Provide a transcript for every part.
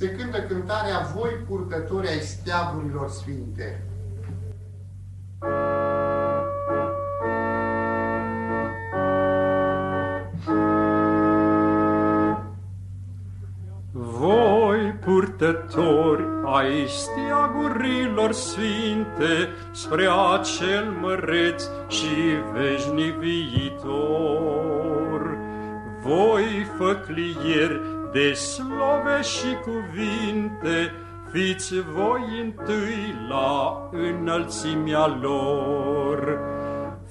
se cântă cântarea Voi purtători ai steagurilor sfinte. Voi purtători ai steagurilor sfinte spre acel măreț și veșnic viitor. Voi făclieri de slove și cuvinte, fiți voi întâi la înălțimea lor.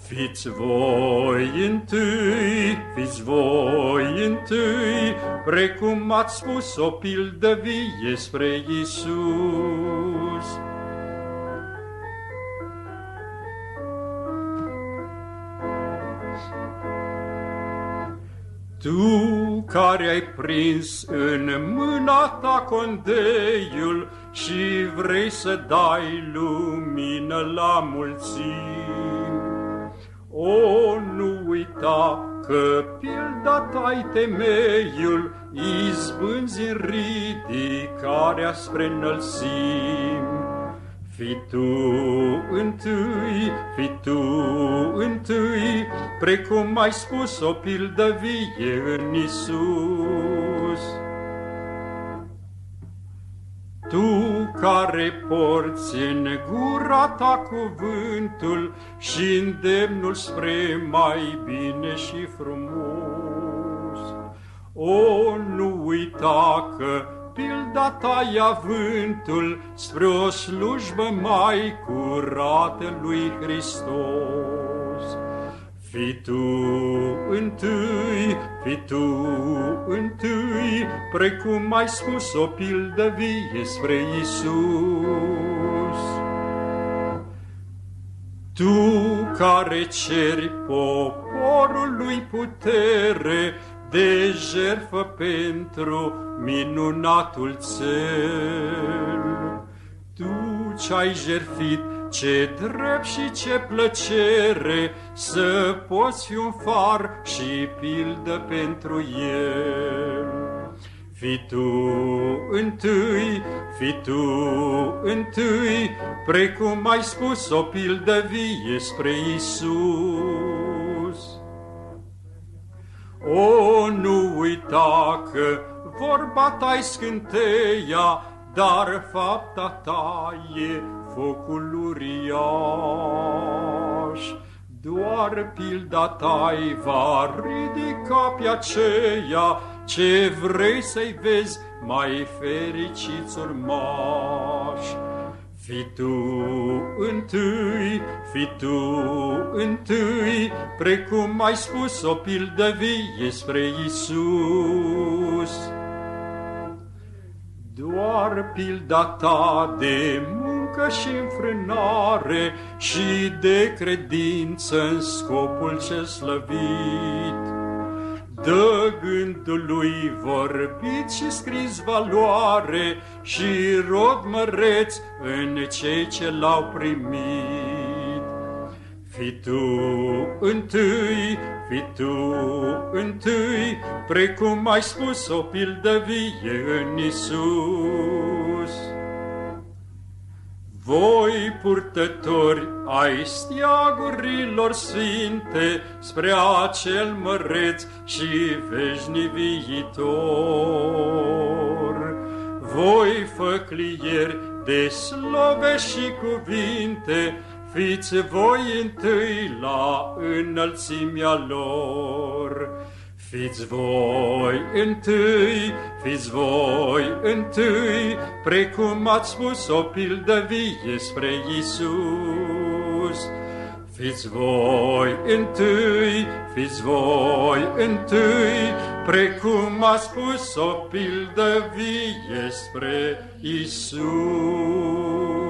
Fiți voi întâi, fiți voi întâi, precum ați spus o pildă vie spre Isus. Tu care ai prins în mâna ta condeiul și vrei să dai lumină la mulțimi, o, nu uita că pilda ta temeiul, izbânzi în ridicarea spre înălțimi. Fi tu întâi, fi tu întâi, precum ai spus o pildă vie în Isus. Tu care porți în gura ta cuvântul și îndemnul spre mai bine și frumos. O, nu uita că pilda ta ia vântul spre o slujbă mai curată lui Hristos. Fi tu întâi, fi tu întâi, precum ai spus o pildă vie spre Isus. Tu care ceri poporul lui putere de jertfă pentru minunatul cel. Tu ce-ai jertfit ce drept și ce plăcere să poți fi un far și pildă pentru el. Fi tu întâi, fi tu întâi, precum ai spus o pildă vie spre Isus. O, nu uita că vorba ta scânteia, dar fapta ta e focul uriaș. Doar pilda ta va ridica pe aceea ce vrei să-i vezi mai fericiți urmași. Fi tu întâi, fi tu întâi, precum ai spus o pildă vie spre Isus. Doar pilda ta de muncă și înfrânare și de credință în scopul ce slăvit. Dă gândului vorbit și scris valoare și rod măreț în cei ce l-au primit. Fi tu întâi, fi tu întâi, precum ai spus o pildă vie în Isus. Voi purtători ai steagurilor sfinte spre acel măreț și veșnic viitor. Voi făclieri de slove și cuvinte, fiți voi întâi la înălțimea lor. Fiți voi întâi, fiți voi întâi, precum ați spus o pildă vie spre Isus. Fiți voi întâi, fiți voi întâi, precum a spus o pildă vie spre Isus.